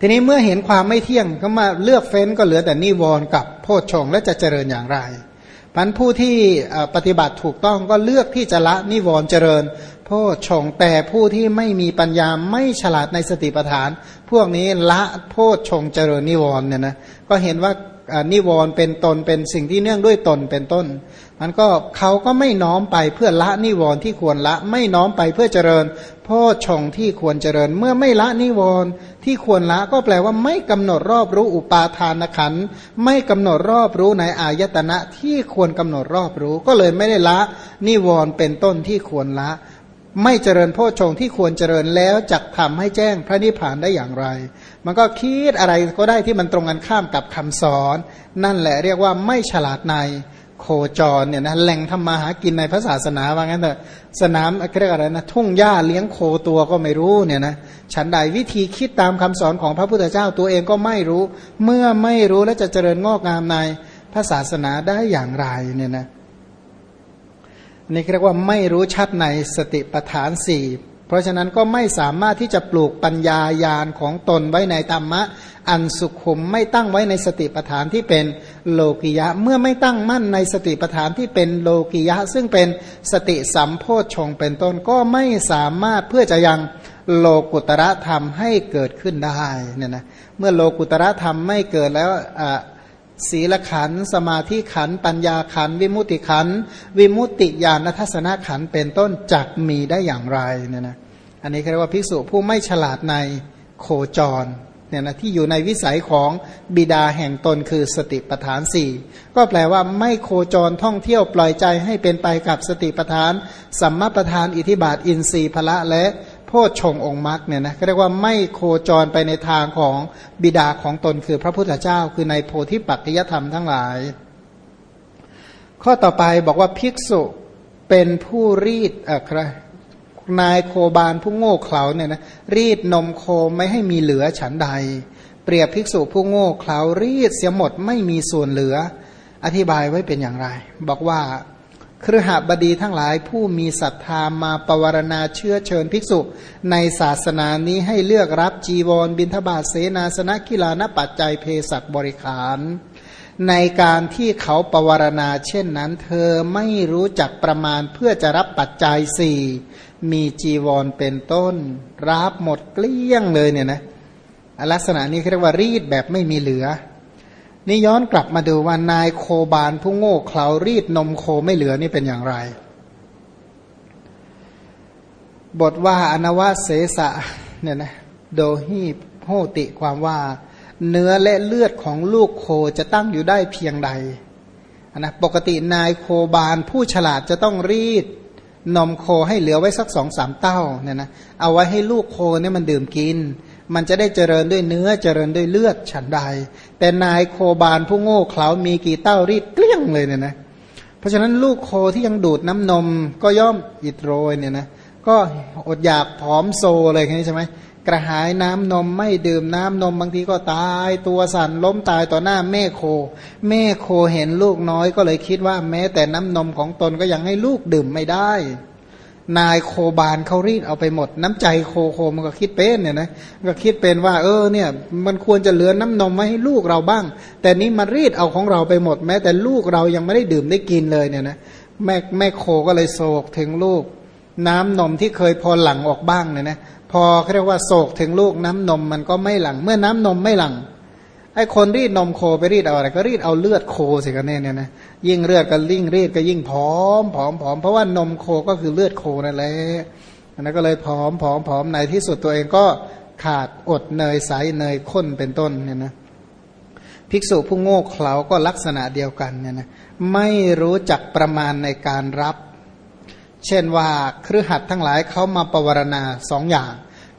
ทีนี้เมื่อเห็นความไม่เที่ยงก็มาเลือกเฟ้นก็เหลือแต่นิวรณ์กับโพชฌงและจะเจริญอย่างไรพันผู้ที่ปฏิบัติถูกต้องก็เลือกที่จะละนิวรณ์เจริญ โพชฌงแต่ผู้ที่ไม่มีปัญญาไม่ฉลาดในสติปัฏฐาน พวกนี้ละโพชฌงเจริญนิวรณ์เนี่ยนะก็เห็นว่านิวรณ์เป็นตนเป็นสิ่งที่เนื่องด้วยตนเป็นต้น มันก็เขาก็ไม่น้อมไปเพื่อละนิวรณ์ที่ควรละไม่น้อมไปเพื่อเจริญพ่อชงที่ควรเจริญ เมื่อไม่ละนิวรณ์ ที่ควรละก็แปลว่าไม่กำหนดรอบรู้อุปาทานขันไม่กำหนดรอบรู้ในอายตนะที่ควรกำหนดรอบรู้ ก็เลยไม่ได้ละ นิวรณ์เป็นต้นที่ควรละ ไม่เจริญโพ่อชงที่ควรเจริญแล้วจักทำให้แจ้งพระนิพพานได้อย่างไร มันก็คิดอะไรก็ได้ที่มันตรงกันข้ามกับคำสอน นั่นแหละเรียกว่าไม่ฉลาดใน โคจรเนี่ยนะแหล่งทำมาหากินในพระศาสนาว่างั้นเถอะสนามเรียกอะไรนะทุ่งหญ้าเลี้ยงโคตัวก็ไม่รู้เนี่ยนะฉันใดวิธีคิดตามคำสอนของพระพุทธเจ้าตัวเองก็ไม่รู้ เมื่อไม่รู้แล้วจะเจริญงอกงามในพระศาสนาได้อย่างไรเนี่ยนะนี่เรียกว่าไม่รู้ชัดในสติปัฏฐานสี่ เพราะฉะนั้นก็ไม่สามารถที่จะปลูกปัญญายาณของตนไว้ในธรรมะ อันสุขุมไม่ตั้งไว้ในสติปัฏฐานที่เป็นโลกิยะ เมื่อไม่ตั้งมั่นในสติปัฏฐานที่เป็นโลกิยะ ซึ่งเป็นสติสัมโพชฌงเป็นต้นก็ไม่สามารถเพื่อจะยังโลกุตระธรรมให้เกิดขึ้นได้เนี่ยนะเมื่อโลกุตระธรรมไม่เกิดแล้ว ศีลขัน สมาธิขัน ปัญญาขัน วิมุติขัน วิมุติญาณทัศนขันเป็นต้นจักมีได้อย่างไรเนี่ยนะอันนี้เรียกว่าภิกษุผู้ไม่ฉลาดในโคจรเนี่ยนะที่อยู่ในวิสัยของบิดาแห่งตนคือสติปทานสี่ก็แปลว่าไม่โคจรท่องเที่ยวปล่อยใจให้เป็นไปกับสติปทาน สัมมาปทานอิทิบาทอินทรีย์พละและ โพชฌงองค์มรรคเนี่ยนะเรียกว่าไม่โคจรไปในทางของบิดาของตนคือพระพุทธเจ้า คือในโพธิปัจจยธรรมทั้งหลาย ข้อต่อไปบอกว่าภิกษุเป็นผู้รีดอะไรนายโคบาลผู้โง่เขลาเนี่ยนะรีดนมโคไม่ให้มีเหลือฉันใด เปรียบภิกษุผู้โง่เขลารีดเสียหมดไม่มีส่วนเหลือ อธิบายไว้เป็นอย่างไร บอกว่า ครหบดีทั้งหลายผู้มีศรัทธามาปวารณาเชื้อเชิญภิกษุ ในศาสนานี้ให้เลือกรับจีวรบิณฑบาตเสนาสนะกีฬานปัจจัยเพศักบริขาร ในการที่เขาปวารณาเช่นนั้น เธอไม่รู้จักประมาณเพื่อจะรับปัจจัยสี่มีจีวรเป็นต้น รับหมดเกลี้ยงเลยเนี่ยนะลักษณะนี้เรียกว่ารีดแบบไม่มีเหลือ นี่ย้อนกลับมาดูว่านายโคบานผู้โง่เขลารีดนมโคไม่เหลือนี่เป็นอย่างไร บทว่าอนวาเสสะเนี่ยนะโดฮีโหติความว่า เนื้อและเลือดของลูกโคจะตั้งอยู่ได้เพียงใดนะปกตินายโคบานผู้ฉลาดจะต้องรีดนมโคให้เหลือไว้สักสองสามเต้าเนี่ยนะเอาไว้ให้ลูกโคเนี่ยมันดื่มกิน มันจะได้เจริญด้วยเนื้อเจริญด้วยเลือดฉันใด แต่นายโคบานผู้โง่เขลามีกี่เต้ารีดเกลี้ยงเลยเนี่ยนะเพราะฉะนั้นลูกโคที่ยังดูดน้ำนมก็ย่อมอิดโรยเนี่ยนะก็อดอยากผอมโซเลยแค่นี้ใช่ไหมกระหายน้ำนมไม่ดื่มน้ำนมบางทีก็ตายตัวสั่นล้มตายต่อหน้าแม่โค แม่โคเห็นลูกน้อยก็เลยคิดว่าแม้แต่น้ำนมของตนก็ยังให้ลูกดื่มไม่ได้ นายโคบานเขารีดเอาไปหมด น้ำใจโคโคมันก็คิดเป็นเนี่ยนะก็คิดเป็นว่า เออเนี่ย มันควรจะเหลือน้ำนมไว้ให้ลูกเราบ้าง แต่นี้มารีดเอาของเราไปหมด แม้แต่ลูกเรายังไม่ได้ดื่มได้กินเลยเนี่ยนะแม่แม่โคก็เลยโศกถึงลูก น้ำนมที่เคยพอหลังออกบ้างเนี่ยนะพอเขาเรียกว่าโศกถึงลูกน้ำนมมันก็ไม่หลัง เมื่อน้ำนมไม่หลัง ไอ้คนรีดนมโคไปรีดเอาอะไร ก็รีดเอาเลือดโคสิกันเนี่ยนะยิ่งเลือดก็ลิ่งรีดก็ยิ่งผอมผอมผอมเพราะว่านมโคก็คือเลือดโคนั่นแหละอันนั้นก็เลยผอมผอมผอมในที่สุดตัวเองก็ขาดอดเนยใสเนยข้นเป็นต้นเนี่ยนะภิกษุผู้โง่เขลาก็ลักษณะเดียวกันเนี่ยนะไม่รู้จักประมาณในการรับ เช่นว่าเครือขัดทั้งหลายเขามาปวารณาสองอย่าง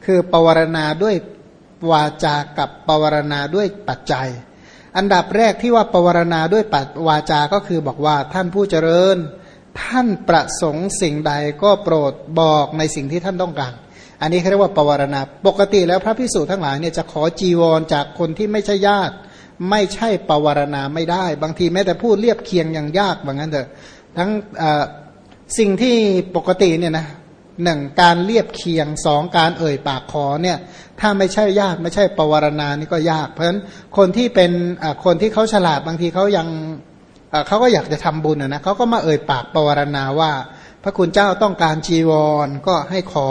คือปวารณาด้วย วาจากับปวารณาด้วยปัจจัย อันดับแรกที่ว่าปวารณาด้วยปัจวาจาก็คือบอกว่าท่านผู้เจริญ ท่านประสงค์สิ่งใดก็โปรดบอกในสิ่งที่ท่านต้องการอันนี้เขาเรียกว่าปวารณา ปกติแล้วพระพิสุทั้งหลายเนี่ยจะขอจีวรจากคนที่ไม่ใช่ญาติ ไม่ใช่ปวารณาไม่ได้ บางทีแม้แต่พูดเรียบเคียงอย่างยากบางนั้นเถอะทั้งสิ่งที่ปกติเนี่ยนะ หนึ่งการเรียบเคียงสองการเอ่ยปากขอเนี่ยถ้าไม่ใช่ยากไม่ใช่ปวารณานี่ก็ยาก เพราะฉะนั้นคนที่เป็นคนที่เขาฉลาดบางทีเขายังเขาก็อยากจะทำบุญนะเขาก็มาเอ่ยปากปวารณาว่า พระคุณเจ้าต้องการจีวรก็ให้ขอ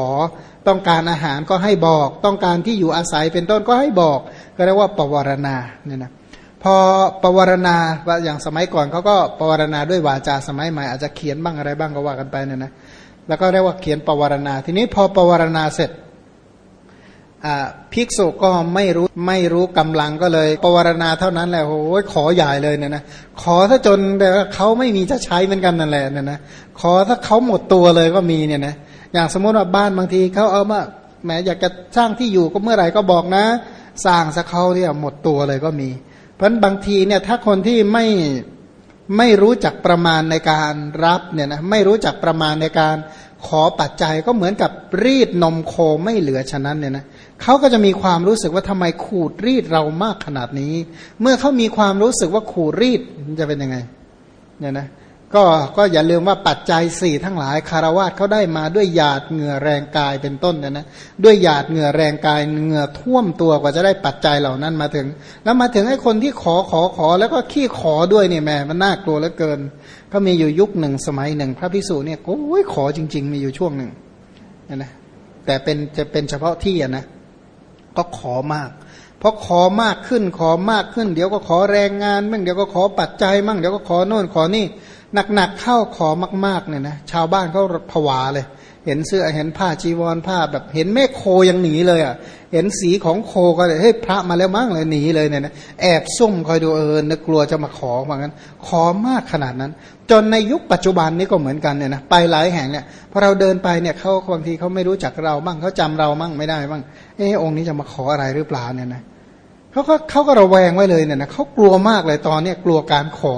ต้องการอาหารก็ให้บอก ต้องการที่อยู่อาศัยเป็นต้นก็ให้บอก ก็เรียกว่าปวารณาเนี่ยนะพอปวารณาอย่างสมัยก่อนเขาก็ปวารณาด้วยวาจาสมัยใหม่อาจจะเขียนบ้างอะไรบ้างก็ว่ากันไปเนี่ยนะ แล้วก็เรียกว่าเขียนปวารณา ทีนี้พอปวารณาเสร็จภิกษุก็ไม่รู้ไม่รู้กำลังก็เลยปวารณาเท่านั้นแหละโอ้ยขอใหญ่เลยเนี่ยนะขอถ้าจนแบบเขาไม่มีจะใช้เหมือนกันนั่นแหละเนี่ยนะขอถ้าเขาหมดตัวเลยก็มีเนี่ยนะอย่างสมมติว่าบ้านบางทีเขาเอามาแหมอยากจะสร้างที่อยู่ก็เมื่อไหร่ก็บอกนะ สร้างสักเขาเนี่ยหมดตัวเลยก็มี เพราะบางทีเนี่ยถ้าคนที่ไม่ ไม่รู้จักประมาณในการรับเนี่ยนะไม่รู้จักประมาณในการขอปัจจัยก็เหมือนกับรีดนมโคไม่เหลือฉะนั้นเนี่ยนะเขาก็จะมีความรู้สึกว่าทำไมขูดรีดเรามากขนาดนี้ เมื่อเขามีความรู้สึกว่าขูดรีดจะเป็นยังไงเนี่ยนะ ก็ก็อย่าลืมว่าปัจจัยสี่ทั้งหลายคารวะเขาได้มาด้วยหยาดเหงื่อแรงกายเป็นต้นนี่ยนะด้วยหยาดเหงื่อแรงกายเหงื่อท่วมตัวกว่าจะได้ปัจจัยเหล่านั้นมาถึง แล้วมาถึงไอ้คนที่ขอขอขอแล้วก็ขี้ขอด้วยเนี่ยแม่มันน่ากลัวเหลือเกิน ก็มีอยู่ยุคหนึ่งสมัยหนึ่ง พระพิสุเนี่ยโอ้ยขอจริง ๆ มีอยู่ช่วงหนึ่งนะแต่เป็นจะเป็นเฉพาะที่นะก็ขอมากพราะขอมากขึ้นขอมากขึ้น เดี๋ยวก็ขอแรงงานมั่งเดี๋ยวก็ขอปัจจัยมั่งเดี๋ยวก็ขอโน่นขอนี่ หนักๆเข้าขอมากๆเนี่ยนะชาวบ้านเขาผวาเลย เห็นเสื้อเห็นผ้าจีวรผ้าแบบเห็นแม่โคยังหนีเลยอะ เห็นสีของโคก็เลยเฮ้ยพระมาแล้วมั้งเลยหนีเลยเนี่ยนะแอบซุ่มคอยดูเออนึกกลัวจะมาขอเหมือนกันขอมากขนาดนั้น จนในยุคปัจจุบันนี้ก็เหมือนกันเนี่ยนะไปหลายแห่งเนี่ยพอเราเดินไปเนี่ยเขาบางทีเขาไม่รู้จักเราบ้างเขาจำเรามั่งไม่ได้บ้างเออองค์นี้จะมาขออะไรหรือเปล่าเนี่ยนะเเขาก็เขาก็ระแวงไว้เลยเนี่ยนะเขากลัวมากเลยตอนเนี้ยกลัวการขอ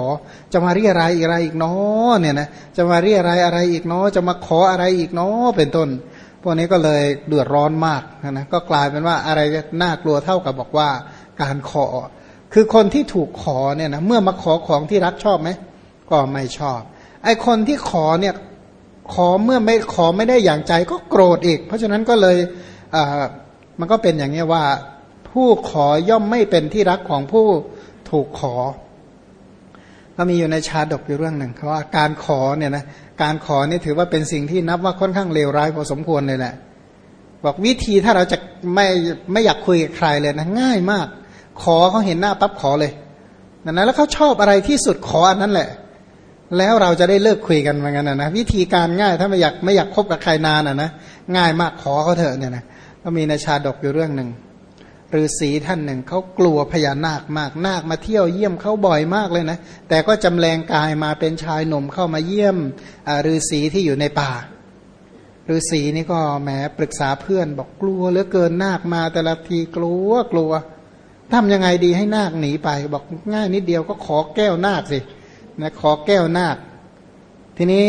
จะมาเรียอะไรอะไรอีกเนาะเนี่ยนะจะมาเรียอะไรอะไรอีกเนาะจะมาขออะไรอีกเนาะเป็นต้น พวกนี้ก็เลยเดือดร้อนมากนะก็กลายเป็นว่าอะไรน่ากลัวเท่ากับบอกว่าการขอ คือคนที่ถูกขอเนี่ยนะเมื่อมาขอของที่รักชอบไหมก็ไม่ชอบ ไอคนที่ขอเนี่ยขอเมื่อไม่ขอไม่ได้อย่างใจก็โกรธอีก เพราะฉะนั้นก็เลยอ่ามันก็เป็นอย่างนี้ว่า ผู้ขอย่อมไม่เป็นที่รักของผู้ถูกขอ ก็มีอยู่ในชาดกอยู่เรื่องหนึ่งว่าการขอเนี่ยนะการขอนี่ถือว่าเป็นสิ่งที่นับว่าค่อนข้างเลวร้ายพอสมควรเลยแหละบอกวิธีถ้าเราจะไม่ไม่อยากคุยกับใครเลยนะง่ายมาก ขอเขาเห็นหน้าปั๊บขอเลยนะแล้วเขาชอบอะไรที่สุดขออันนั้นแหละ แล้วเราจะได้เลิกคุยกันเหมือนกันนะนะวิธีการง่ายถ้าไม่อยากไม่อยากคบกับใครนานอะนะง่ายมากขอเขาเถอะเนี่ยนะก็มีในชาดกอยู่เรื่องหนึ่ง ฤาษีท่านหนึ่งเขากลัวพญานาคมากนาคมาเที่ยวเยี่ยมเขาบ่อยมากเลยนะ แต่ก็จำแรงกายมาเป็นชายหนุ่มเข้ามาเยี่ยมฤาษีที่อยู่ในป่าฤาษีนี่ก็แหมปรึกษาเพื่อนบอกกลัวเหลือเกินนาคมาแต่ละทีกลัวกลัวทำยังไงดีให้นาคหนีไป บอกง่ายนิดเดียวก็ขอแก้วนาคสินะขอแก้วนาค ทีนี้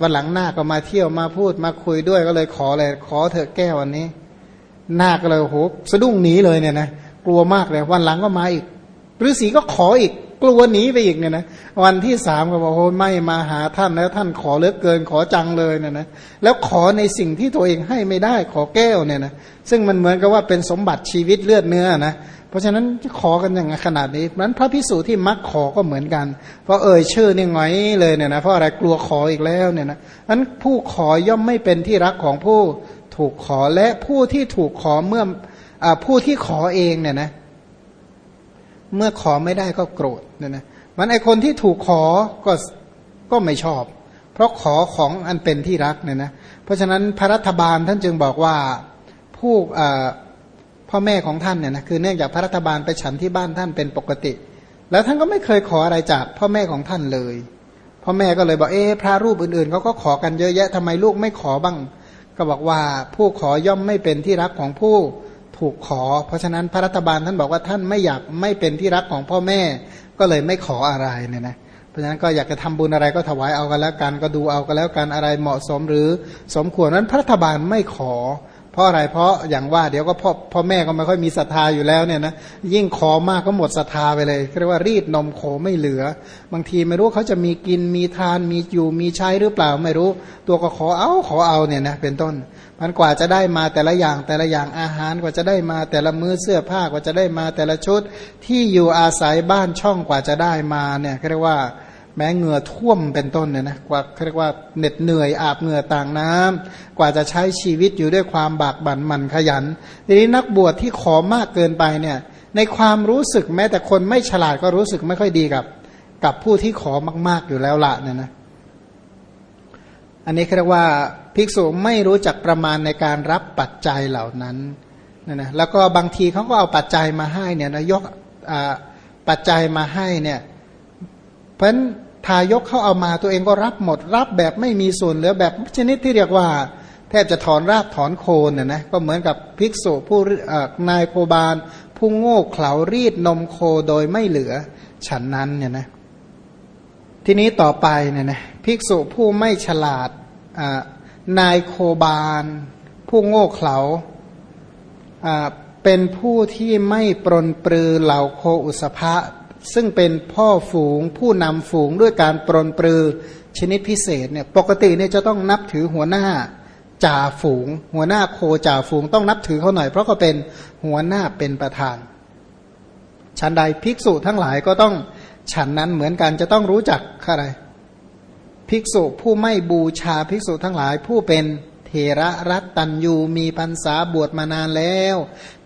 วันหลังนาคก็มาเที่ยวมาพูดมาคุยด้วยก็เลยขอเลยขอเถอะแก้ววันนี้ หนาก็เลยโหสะดุ้งหนีเลยเนี่ยนะกลัวมากเลยวันหลังก็มาอีกฤาษีก็ขออีก กลัวหนีไปอีกเนี่ยนะวันที่สามก็บอกโอ้ไม่มาหาท่านแล้วท่านขอเลือกเกินขอจังเลยเนี่ยนะแล้วขอในสิ่งที่ตัวเองให้ไม่ได้ขอแก้วเนี่ยนะซึ่งมันเหมือนกับว่าเป็นสมบัติชีวิตเลือดเนื้อนะเพราะฉะนั้นขอกันอย่างขนาดนี้นั้นพระพิสูจน์ที่มักขอก็เหมือนกัน เพราะเอ่ยชื่อนี่ไงเลยเนี่ยนะเพราะอะไรกลัวขออีกแล้วเนี่ยนะนั้นผู้ขอย่อมไม่เป็นที่รักของผู้ ถูกขอและผู้ที่ถูกขอเมื่ออผู้ที่ขอเองเนี่ยนะ เมื่อขอไม่ได้ก็โกรธเนี่ยนะมันไอคนที่ถูกขอก็ก็ไม่ชอบ เพราะขอของอันเป็นที่รักเนี่ยนะเพราะฉะนั้นพระรัฐบาลท่านจึงบอกว่าผู้พ่อแม่ของท่านเนี่ยนะคือเนื่องจากพระรัฐบาลไปฉันที่บ้านท่านเป็นปกติ แล้วท่านก็ไม่เคยขออะไรจากพ่อแม่ของท่านเลยพ่อแม่ก็เลยบอกเอ๊ะพระรูปอื่นๆเขาก็ขอกันเยอะแยะทำไมลูกไม่ขอบ้าง ก็บอกว่าผู้ขอย่อมไม่เป็นที่รักของผู้ถูกขอ เพราะฉะนั้นพระรัฐบาลท่านบอกว่าท่านไม่อยากไม่เป็นที่รักของพ่อแม่ ก็เลยไม่ขออะไรเนี่ยนะเพราะฉะนั้นก็อยากจะทำบุญอะไรก็ถวายเอากันแล้วกันก็ดูเอากันแล้วกันอะไรเหมาะสมหรือสมควรนั้นพระรัฐบาลไม่ขอ เพราะอะไรเพราะอย่างว่าเดี๋ยวก็พ่อพ่อแม่ก็ไม่ค่อยมีศรัทธาอยู่แล้วเนี่ยนะยิ่งขอมากก็หมดศรัทธาไปเลยเรียกว่ารีดนมโขไม่เหลือ บางทีไม่รู้เขาจะมีกินมีทานมีอยู่มีใช้หรือเปล่าไม่รู้ ตัวก็ขอเอาขอเอาเนี่ยนะเป็นต้นมันกว่าจะได้มาแต่ละอย่างแต่ละอย่างอาหารกว่าจะได้มาแต่ละมื้อเสื้อผ้ากว่าจะได้มาแต่ละชุดที่อยู่อาศัยบ้านช่องกว่าจะได้มาเนี่ยเรียกว่า แม้เหงื่อท่วมเป็นต้นเนี่ยนะกว่าเรียกว่าเหน็ดเหนื่อยอาบเหงื่อต่างน้ำกว่าจะใช้ชีวิตอยู่ด้วยความบากบั่นหมั่นขยันทีนี้นักบวชที่ขอมากเกินไปเนี่ย ในความรู้สึกแม้แต่คนไม่ฉลาดก็รู้สึกไม่ค่อยดีกับ กับผู้ที่ขอมาก ๆอยู่แล้วละเนี่ยนะ อันนี้เรียกว่าภิกษุไม่รู้จักประมาณในการรับปัจจัยเหล่านั้นนะนะแล้วก็บางทีเขาก็เอาปัจจัยมาให้เนี่ยนะยกปัจจัยมาให้เนี่ย ราะฉะนั้นทายกเขาเอามาตัวเองก็รับหมด รับแบบไม่มีส่วนเหลือแบบชนิดที่เรียกว่า แทบจะถอนรากถอนโคนน่ยนะก็เหมือนกับภิกษุผู้นายโคบาล ผู้โง่เขลารีดนมโคโดยไม่เหลือฉันนั้นเนี่ยนะทีนี้ต่อไปเนี่ยนะภิกษุผู้ไม่ฉลาดนายโคบาล ผู้โง่เขลาเป็นผู้ที่ไม่ปรนปรือเหล่าโคอุสภะ ซึ่งเป็นพ่อฝูงผู้นำฝูงด้วยการปรนปรือชนิดพิเศษเนี่ยปกติเนี่ยจะต้องนับถือหัวหน้าจ่าฝูง หัวหน้าโคจ่าฝูงต้องนับถือเขาหน่อย เพราะเขาเป็นหัวหน้าเป็นประธานฉันใดภิกษุทั้งหลายก็ต้องฉันนั้นเหมือนกันจะต้องรู้จักอะไร ภิกษุผู้ไม่บูชาภิกษุทั้งหลายผู้เป็นเทระรัตตัญยูมีพรรษาบวชมานานแล้ว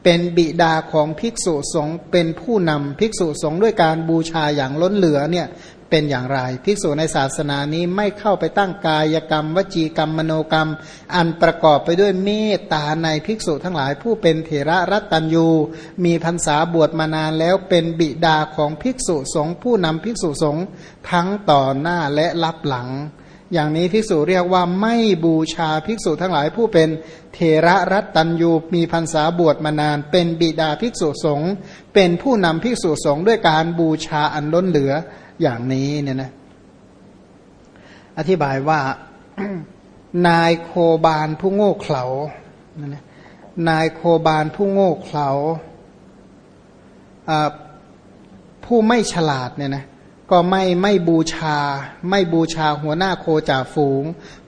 เป็นบิดาของภิกษุสงฆ์เป็นผู้นำภิกษุสงฆ์ด้วยการบูชาอย่างล้นเหลือเนี่ยเป็นอย่างไร ภิกษุในศาสนานี้ไม่เข้าไปตั้งกายกรรม วจีกรรมมโนกรรม อันประกอบไปด้วยเมตตาในภิกษุทั้งหลายผู้เป็นเถระรัตตัญยูมีพรรษาบวชมานานแล้วเป็นบิดาของภิกษุสงฆ์ผู้นำภิกษุสงฆ์ทั้งต่อหน้าและรับหลัง อย่างนี้ภิกษุเรียกว่าไม่บูชาภิกษุทั้งหลายผู้เป็นเทระรัตตัญยูมีพรรษาบวชมานาน เป็นบิดาภิกษุสงฆ์เป็นผู้นำภิกษุสงฆ์ด้วยการบูชาอันล้นเหลืออย่างนี้เนี่ยนะอธิบายว่านายโคบาลผู้โง่เขลานะนายโคบาลผู้โง่เขลาผู้ไม่ฉลาดเนี่ยนะ ก็ไม่ไม่บูชา ไม่บูชาหัวหน้าโคจ่าฝูง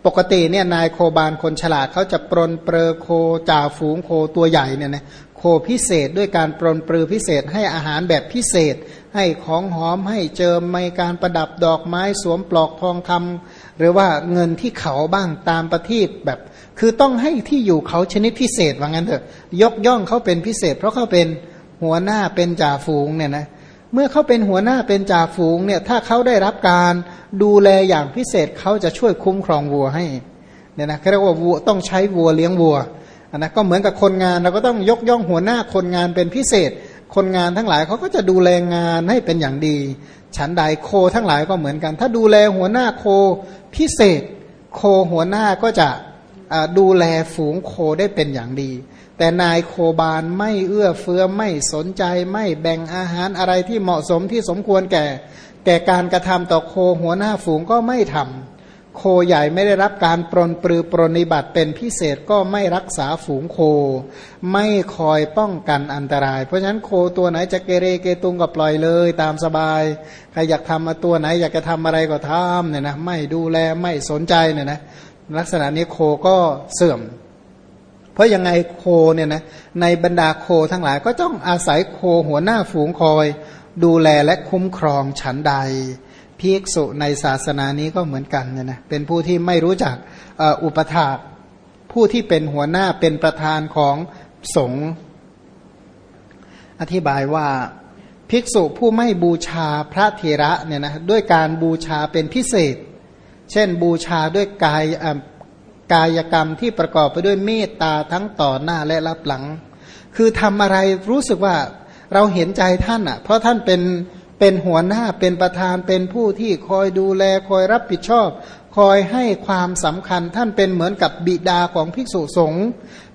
ปกติเนี่ยนายโคบาลคนฉลาดเขาจะปรนเปรอโคจ่าฝูงโคตัวใหญ่เนี่ยนะโคพิเศษด้วยการปรนปรือพิเศษให้อาหารแบบพิเศษ ให้ของหอมให้เจิมในการประดับดอกไม้สวมปลอกทองคำหรือว่าเงินที่เขาบ้างตามประทีปแบบ คือต้องให้ที่อยู่เขาชนิดพิเศษว่างั้นเถอะ ยกย่องเขาเป็นพิเศษ เพราะเขาเป็นหัวหน้าเป็นจ่าฝูงเนี่ยนะเเมื่อเขาเป็นหัวหน้าเป็นจ่าฝูงเนี่ยถ้าเขาได้รับการดูแลอย่างพิเศษเขาจะช่วยคุ้มครองวัวให้เนี่ยนะเขาเรียกว่าวัวต้องใช้วัวเลี้ยงวัวนะก็เหมือนกับคนงานเราก็ต้องยกย่องหัวหน้าคนงานเป็นพิเศษ คนงานทั้งหลายเขาก็จะดูแลงานให้เป็นอย่างดี ฉันใดโคทั้งหลายก็เหมือนกัน ถ้าดูแลหัวหน้าโคพิเศษ โคหัวหน้าก็จะดูแลฝูงโคได้เป็นอย่างดี แต่นายโคบาลไม่เอื้อเฟื้อไม่สนใจไม่แบ่งอาหารอะไรที่เหมาะสมที่สมควรแก่ แก่การกระทำต่อโคหัวหน้าฝูงก็ไม่ทำโคใหญ่ไม่ได้รับการปรนปรือปรนิบัติเป็นพิเศษก็ไม่รักษาฝูงโค ไม่คอยป้องกันอันตราย เพราะฉะนั้นโคตัวไหนจะเกเรเกตุงก็ปล่อยเลย ตามสบายใครอยากทำมาตัวไหนอยากจะทำอะไรก็ทำเนี่ยนะไม่ดูแลไม่สนใจเนี่ยนะลักษณะนี้โคก็เสื่อม เพราะยังไงโคเนี่ยนะในบรรดาโคทั้งหลาย ก็ต้องอาศัยโคหัวหน้าฝูงคอย ดูแลและคุ้มครองฉันใดภิกษุในศาสนานี้ก็เหมือนกันเนี่ยนะเป็นผู้ที่ไม่รู้จักอุปถาผู้ที่เป็นหัวหน้าเป็นประธานของสงฆ์อธิบายว่าภิกษุผู้ไม่บูชาพระเทระเนี่ยนะด้วยการบูชาเป็นพิเศษ เช่นบูชาด้วยกาย กายกรรมที่ประกอบไปด้วยเมตตาทั้งต่อหน้าและรับหลัง คือทำอะไรรู้สึกว่าเราเห็นใจท่านอะ เพราะท่านเป็นเป็นหัวหน้าเป็นประธานเป็นผู้ที่คอยดูแลคอยรับผิดชอบ คอยให้ความสำคัญท่านเป็นเหมือนกับบิดาของภิกษุสงฆ์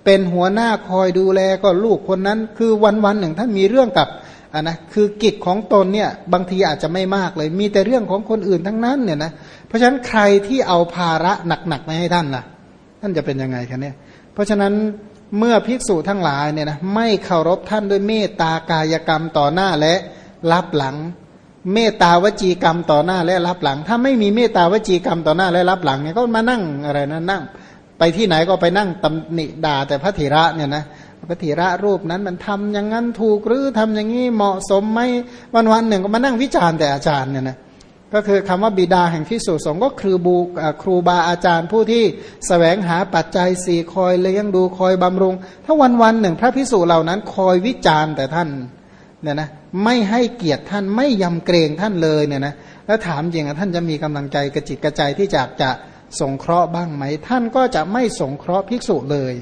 เป็นหัวหน้าคอยดูแลก็ลูกคนนั้น คือวันวันหนึ่งท่านมีเรื่องกับอะนะคือกิจของตนเนี่ยบางทีอาจจะไม่มากเลย มีแต่เรื่องของคนอื่นทั้งนั้นเนี่ยนะเพราะฉะนั้นใครที่เอาภาระหนักๆมาให้ท่านล่ะ ท่านจะเป็นยังไงคะเนี่ยเพราะฉะนั้นเมื่อภิกษุทั้งหลายเนี่ยนะไม่เคารพท่านด้วยเมตตากายกรรมต่อหน้าและรับหลัง เมตตาวจีกรรมต่อหน้าและรับหลัง ถ้าไม่มีเมตตาวจีกรรมต่อหน้าและรับหลังเนี่ยก็มานั่งอะไรนะนั่ง ไปที่ไหนก็ไปนั่งตำหนิด่าแต่พระถิระเนี่ยนะพระถิระรูปนั้นมันทำอย่างนั้นถูกหรือทำอย่างนี้เหมาะสมไหมวันวันหนึ่งก็มานั่งวิจารณ์แต่อาจารย์เนี่ยนะ ก็คือคำว่าบิดาแห่งพิสุสงฆ์ก็คือบูครูบาอาจารย์ผู้ที่สแสวงหาปัจจัยสี่คอยเลี้ยงดูคอยบำรุง ถ้าวันวันหนึ่ง พระพิสุเหล่านั้นคอยวิจารณ์แต่ท่านเนี่ยนะไม่ให้เกียรติท่านไม่ยำเกรงท่านเลยเนี่ยนะแล้วถามจริงท่านจะมีกำลังใจกระจิตกระใจที่จะจะสงเคราะห์บ้างไหม ท่านก็จะไม่สงเคราะห์ภิกษุเลย